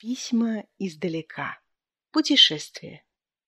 Письма издалека. Путешествие.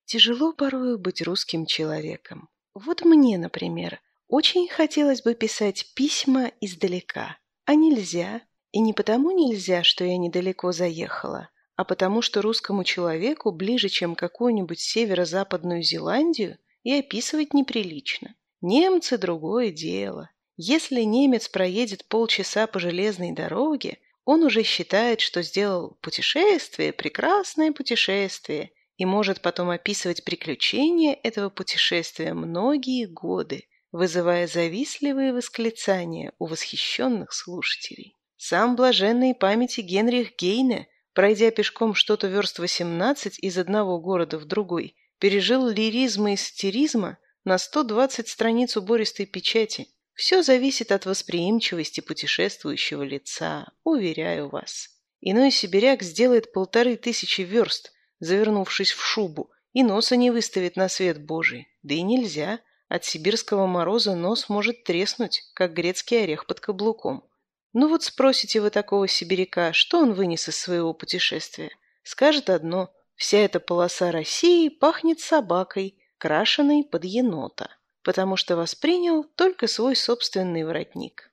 Тяжело порою быть русским человеком. Вот мне, например, очень хотелось бы писать письма издалека, а нельзя. И не потому нельзя, что я недалеко заехала, а потому что русскому человеку ближе, чем какую-нибудь северо-западную Зеландию, и описывать неприлично. Немцы – другое дело. Если немец проедет полчаса по железной дороге, он уже считает, что сделал путешествие, прекрасное путешествие, и может потом описывать приключения этого путешествия многие годы, вызывая завистливые восклицания у восхищенных слушателей. Сам блаженный памяти Генрих Гейне, пройдя пешком что-то верст 18 из одного города в другой, пережил лиризма и сатиризма на 120 страниц убористой печати – все зависит от восприимчивости путешествующего лица, уверяю вас. Иной сибиряк сделает полторы тысячи верст, завернувшись в шубу, и носа не выставит на свет Божий. Да и нельзя. От сибирского мороза нос может треснуть, как грецкий орех под каблуком. Ну вот спросите вы такого сибиряка, что он вынес из своего путешествия. Скажет одно – вся эта полоса России пахнет собакой, крашеной под енота потому что воспринял только свой собственный воротник.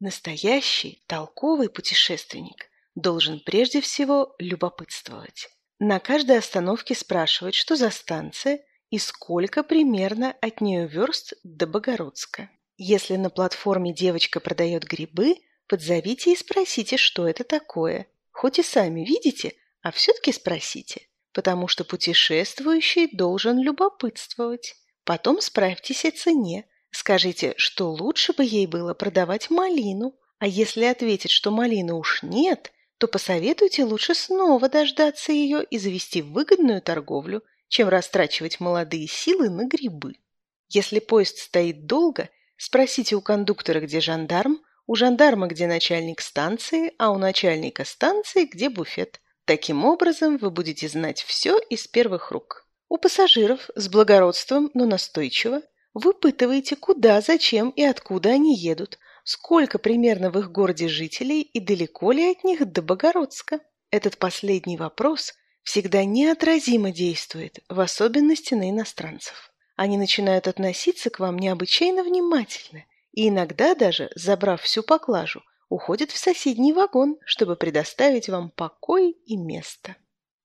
Настоящий, толковый путешественник должен прежде всего любопытствовать. На каждой остановке спрашивать, что за станция и сколько примерно от нее верст до Богородска. Если на платформе девочка продает грибы, подзовите и спросите, что это такое. Хоть и сами видите, а все-таки спросите, потому что путешествующий должен любопытствовать. Потом справьтесь о цене. Скажите, что лучше бы ей было продавать малину. А если ответит, что малины уж нет, то посоветуйте лучше снова дождаться ее и завести выгодную торговлю, чем растрачивать молодые силы на грибы. Если поезд стоит долго, спросите у кондуктора, где жандарм, у жандарма, где начальник станции, а у начальника станции, где буфет. Таким образом, вы будете знать все из первых рук. У пассажиров с благородством, но настойчиво выпытываете, куда, зачем и откуда они едут, сколько примерно в их городе жителей и далеко ли от них до Богородска. Этот последний вопрос всегда неотразимо действует, в особенности на иностранцев. Они начинают относиться к вам необычайно внимательно и иногда даже, забрав всю поклажу, уходят в соседний вагон, чтобы предоставить вам покой и место.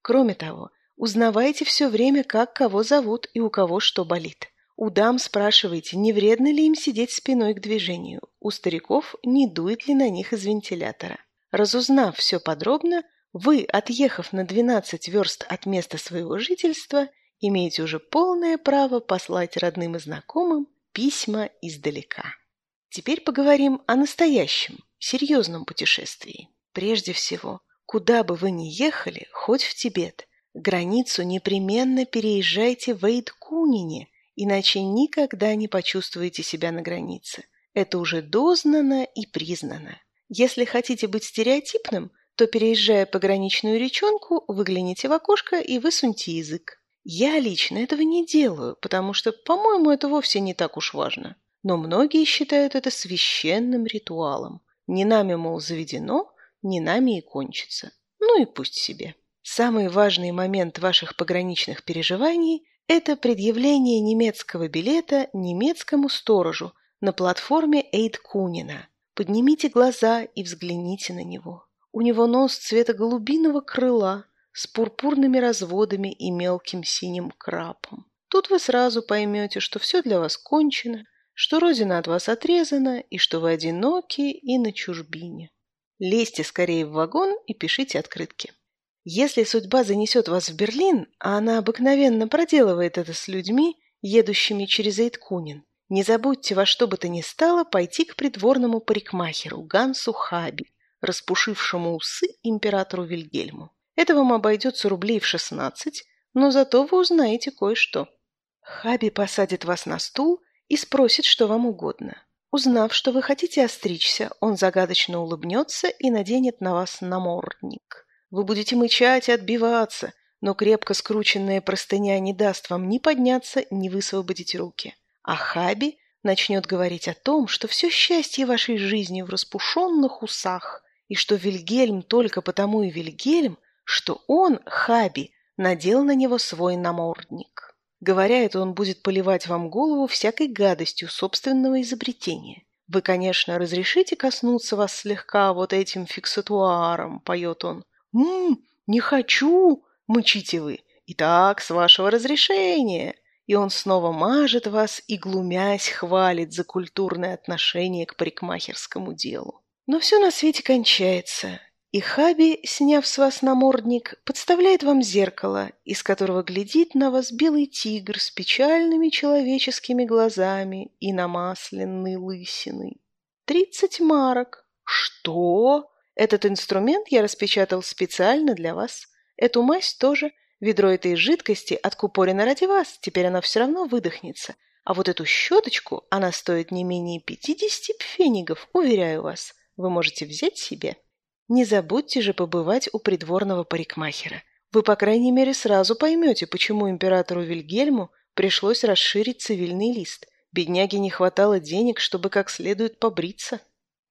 Кроме того, Узнавайте все время, как кого зовут и у кого что болит. У дам спрашивайте, не вредно ли им сидеть спиной к движению. У стариков не дует ли на них из вентилятора. Разузнав все подробно, вы, отъехав на 12 верст от места своего жительства, имеете уже полное право послать родным и знакомым письма издалека. Теперь поговорим о настоящем, серьезном путешествии. Прежде всего, куда бы вы ни ехали, хоть в Тибет – Границу непременно переезжайте в Эйдкунине, иначе никогда не почувствуете себя на границе. Это уже дознано и признано. Если хотите быть стереотипным, то, переезжая пограничную речонку, выгляните в окошко и высуньте язык. Я лично этого не делаю, потому что, по-моему, это вовсе не так уж важно. Но многие считают это священным ритуалом. Не нами, мол, заведено, не нами и кончится. Ну и пусть себе. Самый важный момент ваших пограничных переживаний – это предъявление немецкого билета немецкому сторожу на платформе Эйд Кунина. Поднимите глаза и взгляните на него. У него нос цвета голубиного крыла с пурпурными разводами и мелким синим крапом. Тут вы сразу поймете, что все для вас кончено, что родина от вас отрезана и что вы одиноки и на чужбине. Лезьте скорее в вагон и пишите открытки. Если судьба занесет вас в Берлин, а она обыкновенно проделывает это с людьми, едущими через Эйткунин, не забудьте во что бы то ни стало пойти к придворному парикмахеру Гансу Хаби, распушившему усы императору Вильгельму. Это вам обойдется рублей в шестнадцать, но зато вы узнаете кое-что. Хаби посадит вас на стул и спросит, что вам угодно. Узнав, что вы хотите остричься, он загадочно улыбнется и наденет на вас намордник. Вы будете мычать и отбиваться, но крепко скрученная простыня не даст вам ни подняться, ни высвободить руки. А Хаби начнет говорить о том, что все счастье вашей жизни в распушенных усах, и что Вильгельм только потому и Вильгельм, что он, Хаби, надел на него свой намордник. Говоря это, он будет поливать вам голову всякой гадостью собственного изобретения. «Вы, конечно, разрешите коснуться вас слегка вот этим фиксатуаром», — поет он. «Ммм, не хочу!» — мычите вы. «Итак, с вашего разрешения!» И он снова мажет вас и, глумясь, хвалит за культурное отношение к парикмахерскому делу. Но все на свете кончается, и Хаби, сняв с вас намордник, подставляет вам зеркало, из которого глядит на вас белый тигр с печальными человеческими глазами и намасленной лысиной. Тридцать марок. Что? Этот инструмент я распечатал специально для вас. Эту мазь тоже – Ведро этой жидкости откупорено ради вас, теперь оно все равно выдохнется. А вот эту щеточку, она стоит не менее 50 пфенигов, уверяю вас. Вы можете взять себе. Не забудьте же побывать у придворного парикмахера. Вы, по крайней мере, сразу поймете, почему императору Вильгельму пришлось расширить цивильный лист. Бедняге не хватало денег, чтобы как следует побриться.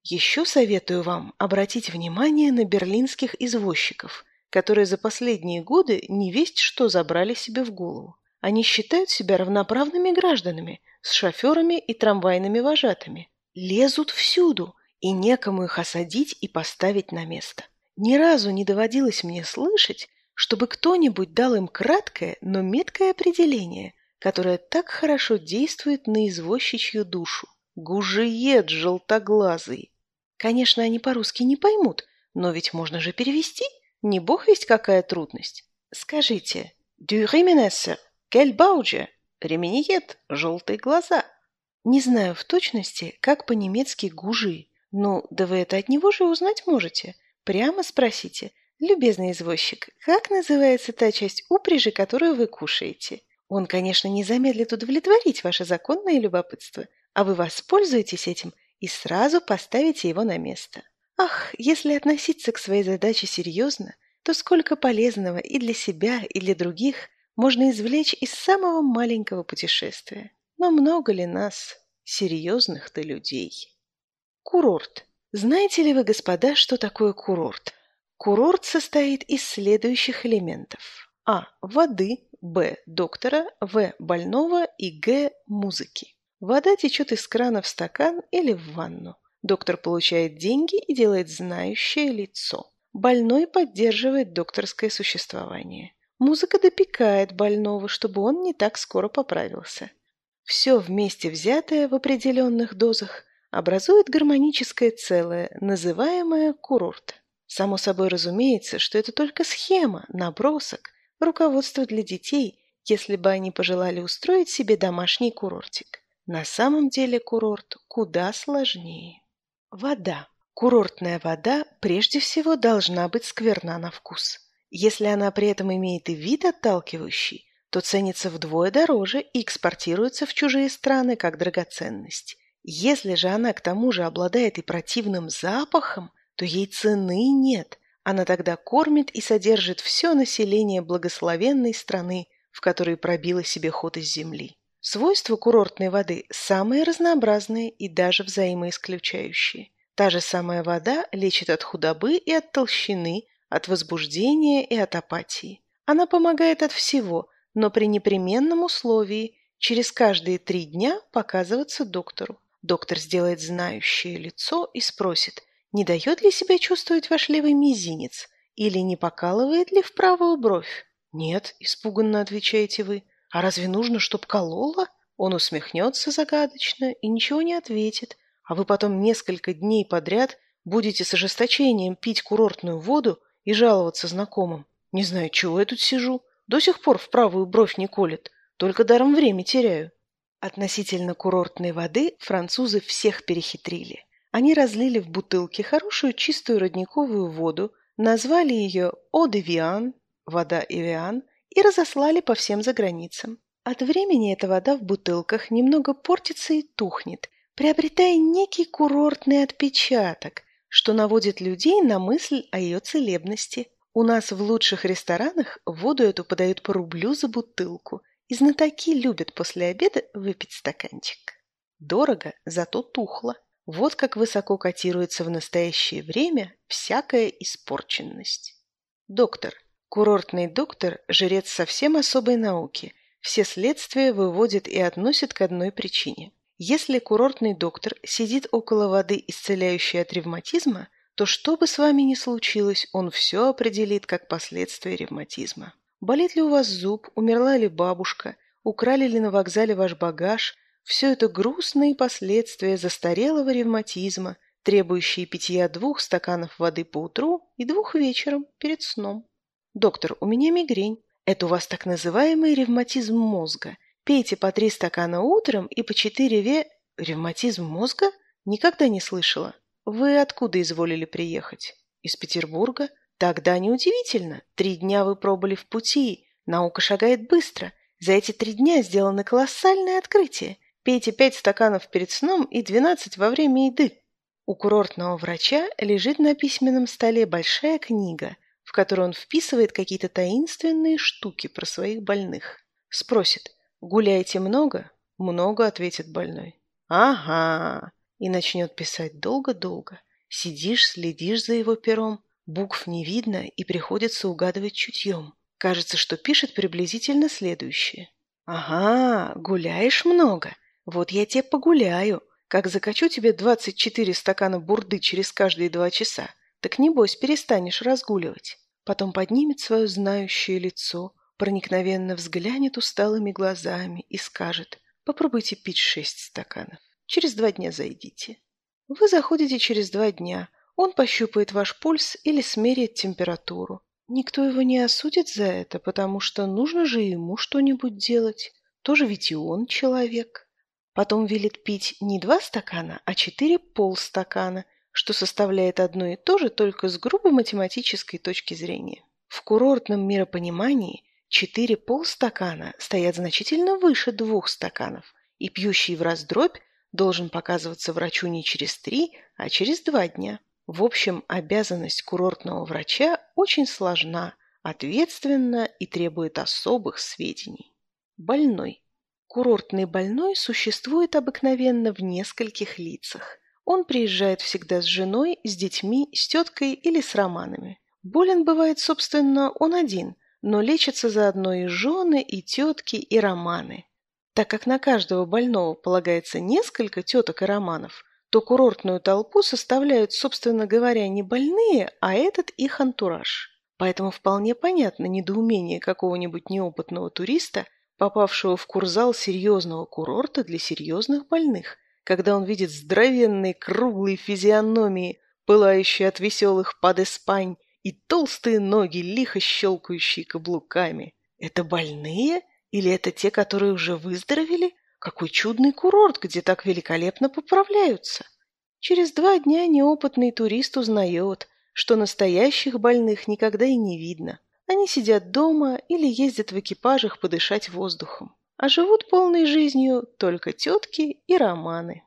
Еще советую вам обратить внимание на берлинских извозчиков – которые за последние годы не весть что забрали себе в голову. Они считают себя равноправными гражданами, с шоферами и трамвайными вожатыми. Лезут всюду, и некому их осадить и поставить на место. Ни разу не доводилось мне слышать, чтобы кто-нибудь дал им краткое, но меткое определение, которое так хорошо действует на извозчичью душу. Гужиед желтоглазый. Конечно, они по-русски не поймут, но ведь можно же перевести – не бог весть какая трудность. Скажите, «Дю рименессе, кель баудже?» Ремениет, желтые глаза. Не знаю в точности, как по-немецки «гужи». Ну, да вы это от него же узнать можете. Прямо спросите. Любезный извозчик, как называется та часть упряжи, которую вы кушаете? Он, конечно, не замедлит удовлетворить ваше законное любопытство, а вы воспользуетесь этим и сразу поставите его на место. Ах, если относиться к своей задаче серьезно, то сколько полезного и для себя, и для других можно извлечь из самого маленького путешествия. Но много ли нас, серьезных-то людей? Курорт. Знаете ли вы, господа, что такое курорт? Курорт состоит из следующих элементов. А. Воды. Б. Доктора. В. Больного. И Г. Музыки. Вода течет из крана в стакан или в ванну. Доктор получает деньги и делает знающее лицо. Больной поддерживает докторское существование. Музыка допекает больного, чтобы он не так скоро поправился. Все вместе взятое в определенных дозах образует гармоническое целое, называемое курорт. Само собой разумеется, что это только схема, набросок, руководство для детей, если бы они пожелали устроить себе домашний курортик. На самом деле курорт куда сложнее. Вода. Курортная вода прежде всего должна быть скверна на вкус. Если она при этом имеет и вид отталкивающий, то ценится вдвое дороже и экспортируется в чужие страны как драгоценность. Если же она к тому же обладает и противным запахом, то ей цены нет. Она тогда кормит и содержит все население благословенной страны, в которой пробила себе ход из земли. Свойства курортной воды самые разнообразные и даже взаимоисключающие. Та же самая вода лечит от худобы и от толщины, от возбуждения и от апатии. Она помогает от всего, но при непременном условии через каждые три дня показываться доктору. Доктор сделает знающее лицо и спросит, не дает ли себя чувствовать ваш левый мизинец или не покалывает ли в правую бровь. «Нет», — испуганно отвечаете вы. «А разве нужно, чтоб кололо?» Он усмехнется загадочно и ничего не ответит, а вы потом несколько дней подряд будете с ожесточением пить курортную воду и жаловаться знакомым. Не знаю, чего я тут сижу. До сих пор в правую бровь не колет. Только даром время теряю. Относительно курортной воды французы всех перехитрили. Они разлили в бутылке хорошую чистую родниковую воду, назвали ее «Eau de Vian» – «Вода Эвиан» и разослали по всем заграницам. От времени эта вода в бутылках немного портится и тухнет, приобретая некий курортный отпечаток, что наводит людей на мысль о ее целебности. У нас в лучших ресторанах воду эту подают по рублю за бутылку, и знатоки любят после обеда выпить стаканчик. Дорого, зато тухло. Вот как высоко котируется в настоящее время всякая испорченность. Доктор, Курортный доктор – жрец совсем особой науки. Все следствия выводит и относит к одной причине. Если курортный доктор сидит около воды, исцеляющей от ревматизма, то что бы с вами ни случилось, он все определит как последствия ревматизма. Болит ли у вас зуб, умерла ли бабушка, украли ли на вокзале ваш багаж – все это грустные последствия застарелого ревматизма, требующие питья двух стаканов воды по утру и двух вечером перед сном. Доктор, у меня мигрень. Это у вас так называемый ревматизм мозга. Пейте по три стакана утром и по четыре ве... Ревматизм мозга? Никогда не слышала. Вы откуда изволили приехать? Из Петербурга? Тогда неудивительно. Три дня вы пробыли в пути. Наука шагает быстро. За эти три дня сделано колоссальное открытие. Пейте пять стаканов перед сном и двенадцать во время еды. У курортного врача лежит на письменном столе большая книга, в которую он вписывает какие-то таинственные штуки про своих больных. Спросит, гуляете много? Много, ответит больной. Ага. И начнет писать долго-долго. Сидишь, следишь за его пером, букв не видно и приходится угадывать чутьем. Кажется, что пишет приблизительно следующее. Ага, гуляешь много. Вот я тебе погуляю, как закачу тебе двадцать четыре стакана бурды через каждые два часа, так небось перестанешь разгуливать. Потом поднимет свое знающее лицо, проникновенно взглянет усталыми глазами и скажет «Попробуйте пить шесть стаканов. Через два дня зайдите». Вы заходите через два дня, он пощупает ваш пульс или смеряет температуру. Никто его не осудит за это, потому что нужно же ему что-нибудь делать. Тоже ведь и он человек. Потом велит пить не два стакана, а четыре полстакана, что составляет одно и то же, только с грубо математической точки зрения. В курортном миропонимании четыре полстакана стоят значительно выше двух стаканов, и пьющий в раздробь должен показываться врачу не через три, а через два дня. В общем, обязанность курортного врача очень сложна, ответственна и требует особых сведений. Больной. Курортный больной существует обыкновенно в нескольких лицах. Он приезжает всегда с женой, с детьми, с теткой или с романами. Болен бывает, собственно, он один, но лечится заодно и жены, и тетки, и романы. Так как на каждого больного полагается несколько теток и романов, то курортную толпу составляют, собственно говоря, не больные, а этот их антураж. Поэтому вполне понятно недоумение какого-нибудь неопытного туриста, попавшего в курзал серьезного курорта для серьезных больных, когда он видит здоровенные круглые физиономии, пылающие от веселых падеспань, и толстые ноги, лихо щелкающие каблуками. Это больные? Или это те, которые уже выздоровели? Какой чудный курорт, где так великолепно поправляются! Через два дня неопытный турист узнает, что настоящих больных никогда и не видно. Они сидят дома или ездят в экипажах подышать воздухом, а живут полной жизнью только тетки и романы.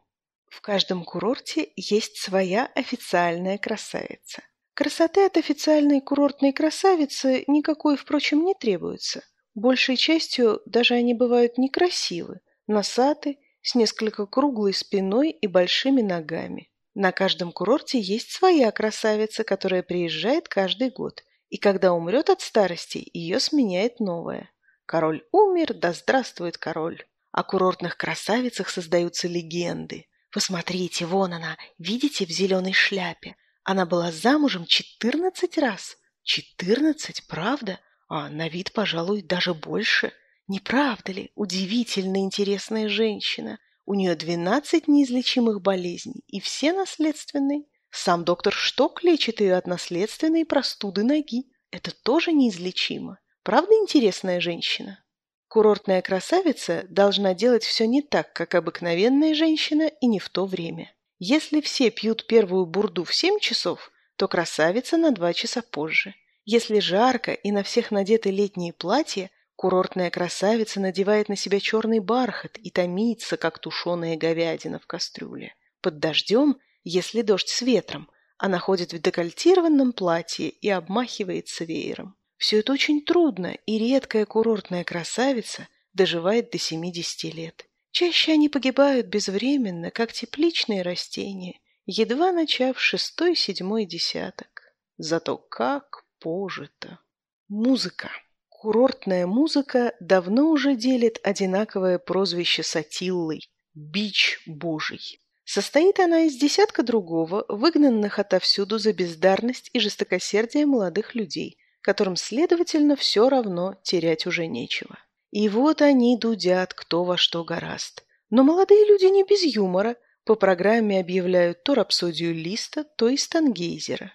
В каждом курорте есть своя официальная красавица. Красоты от официальной курортной красавицы никакой, впрочем, не требуется. Большей частью даже они бывают некрасивы, носаты, с несколько круглой спиной и большими ногами. На каждом курорте есть своя красавица, которая приезжает каждый год и когда умрет от старости, ее сменяет новая. Король умер, да здравствует король. О курортных красавицах создаются легенды. Посмотрите, вон она, видите, в зеленой шляпе. Она была замужем четырнадцать раз. Четырнадцать, правда? А на вид, пожалуй, даже больше. Не правда ли? Удивительно интересная женщина. У нее двенадцать неизлечимых болезней, и все наследственные. Сам доктор Шток лечит ее от наследственной простуды ноги. Это тоже неизлечимо. Правда интересная женщина? Курортная красавица должна делать все не так, как обыкновенная женщина и не в то время. Если все пьют первую бурду в 7 часов, то красавица на 2 часа позже. Если жарко и на всех надеты летние платья, курортная красавица надевает на себя черный бархат и томится, как тушеная говядина в кастрюле. Под дождем если дождь с ветром, она ходит в декольтированном платье и обмахивается веером. Все это очень трудно, и редкая курортная красавица доживает до 70 лет. Чаще они погибают безвременно, как тепличные растения, едва начав шестой-седьмой десяток. Зато как пожито! Музыка. Курортная музыка давно уже делит одинаковое прозвище Сатиллой – «Бич Божий». Состоит она из десятка другого, выгнанных отовсюду за бездарность и жестокосердие молодых людей, которым, следовательно, все равно терять уже нечего. И вот они дудят кто во что гораст. Но молодые люди не без юмора, по программе объявляют то рапсодию Листа, то и Стангейзера.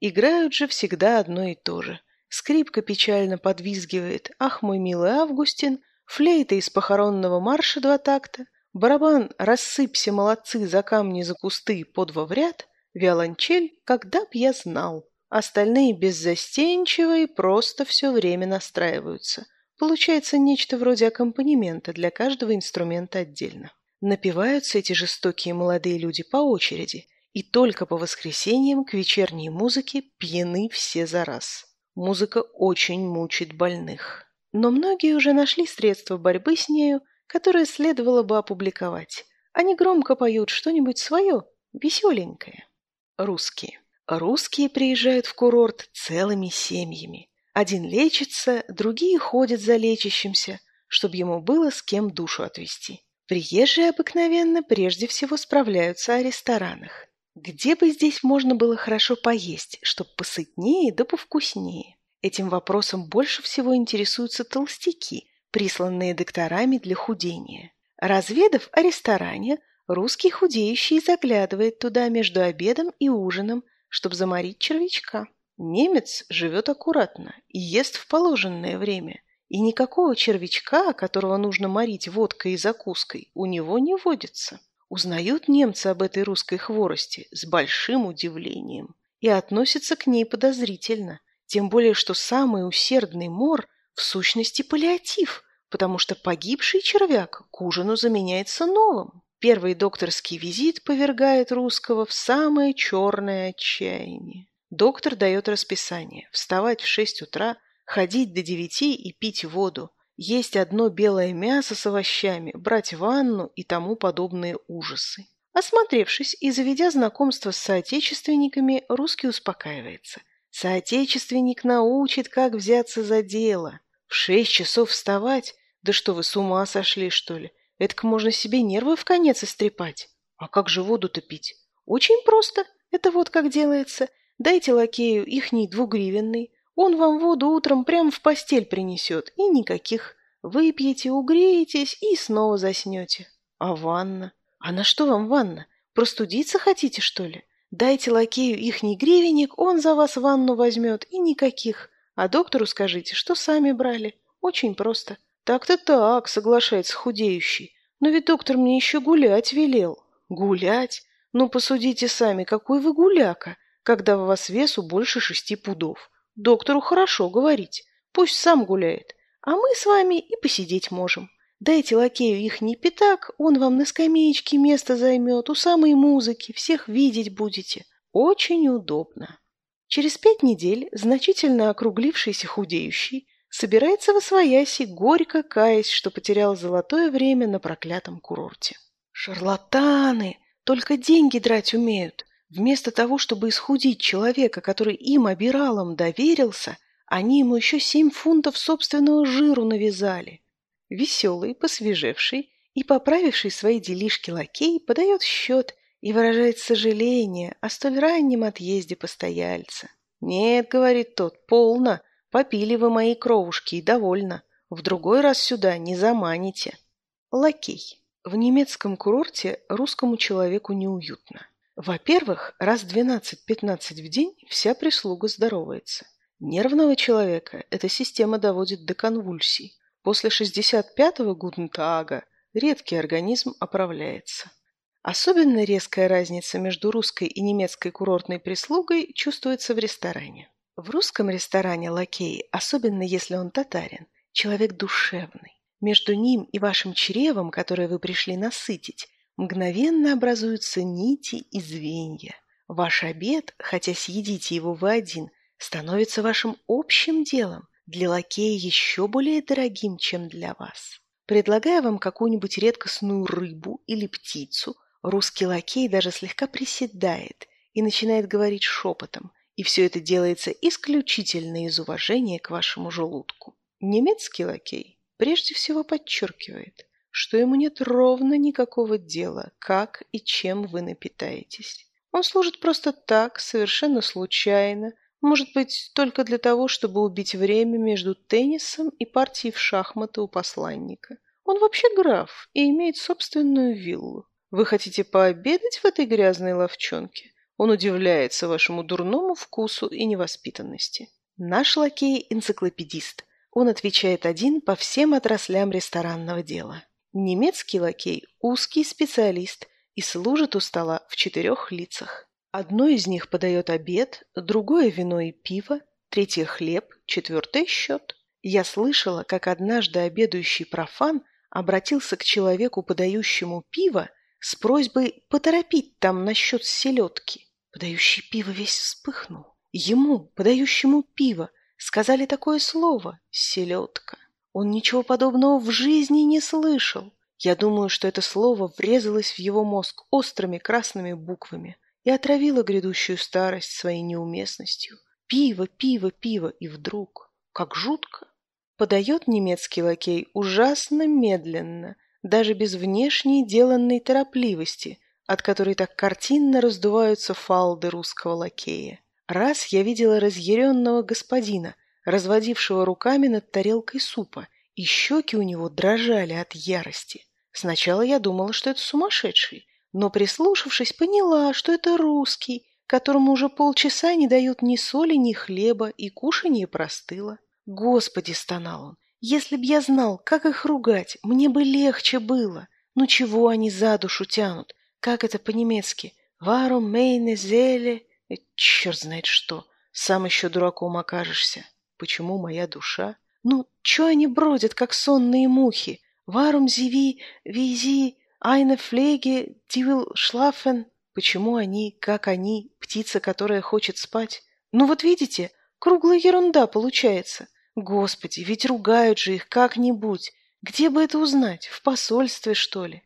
Играют же всегда одно и то же. Скрипка печально подвизгивает «Ах, мой милый Августин», флейта из похоронного марша два такта, барабан «Рассыпься, молодцы, за камни, за кусты, по два в ряд», виолончель «Когда б я знал». Остальные беззастенчиво и просто все время настраиваются. Получается нечто вроде аккомпанемента для каждого инструмента отдельно. Напиваются эти жестокие молодые люди по очереди, и только по воскресеньям к вечерней музыке пьяны все за раз. Музыка очень мучит больных. Но многие уже нашли средства борьбы с нею, которые следовало бы опубликовать. Они громко поют что-нибудь свое, веселенькое. Русские. Русские приезжают в курорт целыми семьями. Один лечится, другие ходят за лечащимся, чтобы ему было с кем душу отвести. Приезжие обыкновенно прежде всего справляются о ресторанах. Где бы здесь можно было хорошо поесть, чтоб посытнее да повкуснее? Этим вопросом больше всего интересуются толстяки, присланные докторами для худения. Разведав о ресторане, русский худеющий заглядывает туда между обедом и ужином, чтобы заморить червячка. Немец живет аккуратно и ест в положенное время – и никакого червячка, которого нужно морить водкой и закуской, у него не водится. Узнают немцы об этой русской хворости с большим удивлением и относятся к ней подозрительно, тем более что самый усердный мор в сущности паллиатив, потому что погибший червяк к ужину заменяется новым. Первый докторский визит повергает русского в самое черное отчаяние. Доктор дает расписание – вставать в шесть утра – ходить до девяти и пить воду, есть одно белое мясо с овощами, брать ванну и тому подобные ужасы. Осмотревшись и заведя знакомство с соотечественниками, русский успокаивается. Соотечественник научит, как взяться за дело. В шесть часов вставать? Да что вы, с ума сошли, что ли? Эдак можно себе нервы в конец истрепать. А как же воду-то пить? Очень просто. Это вот как делается. Дайте лакею ихний двугривенный, он вам воду утром прямо в постель принесет, и никаких. Выпьете, угреетесь и снова заснете. А ванна? А на что вам ванна? Простудиться хотите, что ли? Дайте лакею ихний гривенник, он за вас ванну возьмет, и никаких. А доктору скажите, что сами брали. Очень просто. Так-то так, соглашается худеющий. Но ведь доктор мне еще гулять велел. Гулять? Ну, посудите сами, какой вы гуляка, когда у вас весу больше шести пудов. Доктору хорошо говорить, пусть сам гуляет, а мы с вами и посидеть можем. Дайте лакею их не пятак, он вам на скамеечке место займет, у самой музыки, всех видеть будете. Очень удобно. Через пять недель значительно округлившийся худеющий собирается во свояси, горько каясь, что потерял золотое время на проклятом курорте. Шарлатаны! Только деньги драть умеют. Вместо того, чтобы исхудить человека, который им, обиралам, доверился, они ему еще семь фунтов собственного жиру навязали. Веселый, посвежевший и поправивший свои делишки лакей подает счет и выражает сожаление о столь раннем отъезде постояльца. «Нет», — говорит тот, — «полно, попили вы мои кровушки и довольно. В другой раз сюда не заманите». Лакей. В немецком курорте русскому человеку неуютно. Во-первых, раз 12-15 в день вся прислуга здоровается. Нервного человека эта система доводит до конвульсий. После 65-го Гутентага редкий организм оправляется. Особенно резкая разница между русской и немецкой курортной прислугой чувствуется в ресторане. В русском ресторане лакей, особенно если он татарин, человек душевный. Между ним и вашим чревом, которое вы пришли насытить, мгновенно образуются нити и звенья. Ваш обед, хотя съедите его вы один, становится вашим общим делом, для лакея еще более дорогим, чем для вас. Предлагая вам какую-нибудь редкостную рыбу или птицу, русский лакей даже слегка приседает и начинает говорить шепотом, и все это делается исключительно из уважения к вашему желудку. Немецкий лакей прежде всего подчеркивает, что ему нет ровно никакого дела, как и чем вы напитаетесь. Он служит просто так, совершенно случайно, может быть, только для того, чтобы убить время между теннисом и партией в шахматы у посланника. Он вообще граф и имеет собственную виллу. Вы хотите пообедать в этой грязной ловчонке? Он удивляется вашему дурному вкусу и невоспитанности. Наш лакей – энциклопедист. Он отвечает один по всем отраслям ресторанного дела. Немецкий лакей – узкий специалист и служит у стола в четырех лицах. Одно из них подает обед, другое – вино и пиво, третье – хлеб, четвертое – счет. Я слышала, как однажды обедающий профан обратился к человеку, подающему пиво, с просьбой поторопить там насчет селедки. Подающий пиво весь вспыхнул. Ему, подающему пиво, сказали такое слово «селедка». Он ничего подобного в жизни не слышал. Я думаю, что это слово врезалось в его мозг острыми красными буквами и отравило грядущую старость своей неуместностью. Пиво, пиво, пиво, и вдруг, как жутко, подает немецкий лакей ужасно медленно, даже без внешней деланной торопливости, от которой так картинно раздуваются фалды русского лакея. Раз я видела разъяренного господина, разводившего руками над тарелкой супа, и щеки у него дрожали от ярости. Сначала я думала, что это сумасшедший, но, прислушавшись, поняла, что это русский, которому уже полчаса не дают ни соли, ни хлеба, и кушанье простыло. «Господи!» — стонал он. «Если б я знал, как их ругать, мне бы легче было. Ну чего они за душу тянут? Как это по-немецки? Варум мейне зеле? Черт знает что. Сам еще дураком окажешься. Почему моя душа? Ну, че они бродят, как сонные мухи? Варум зиви, визи, айне флеге, дивил шлафен. Почему они, как они, птица, которая хочет спать? Ну вот видите, круглая ерунда получается. Господи, ведь ругают же их как-нибудь. Где бы это узнать? В посольстве, что ли?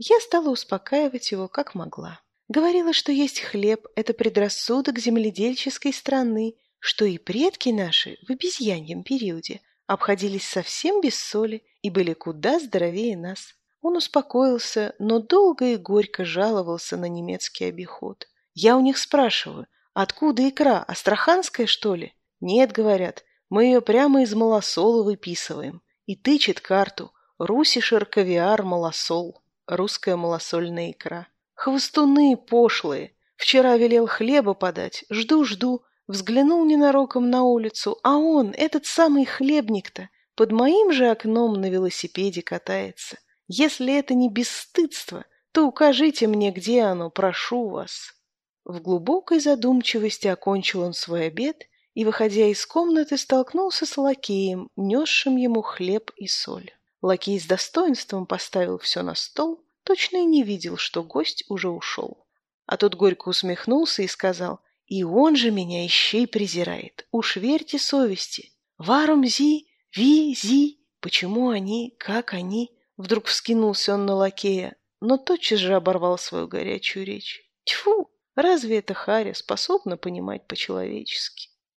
Я стала успокаивать его как могла. Говорила, что есть хлеб – это предрассудок земледельческой страны, что и предки наши в обезьяньем периоде обходились совсем без соли и были куда здоровее нас. Он успокоился, но долго и горько жаловался на немецкий обиход. Я у них спрашиваю, откуда икра, астраханская, что ли? Нет, говорят, мы ее прямо из малосола выписываем. И тычет карту «Русишер кавиар малосол» русская малосольная икра. Хвостуны пошлые. Вчера велел хлеба подать. Жду-жду. Взглянул ненароком на улицу, а он, этот самый хлебник-то, под моим же окном на велосипеде катается. Если это не бесстыдство, то укажите мне, где оно, прошу вас. В глубокой задумчивости окончил он свой обед и, выходя из комнаты, столкнулся с лакеем, несшим ему хлеб и соль. Лакей с достоинством поставил все на стол, точно и не видел, что гость уже ушел. А тот горько усмехнулся и сказал, «И он же меня ищей презирает. Уж верьте совести. Варум зи, ви зи. Почему они, как они?» Вдруг вскинулся он на лакея, но тотчас же оборвал свою горячую речь. Тьфу! Разве эта Харя способна понимать по-человечески?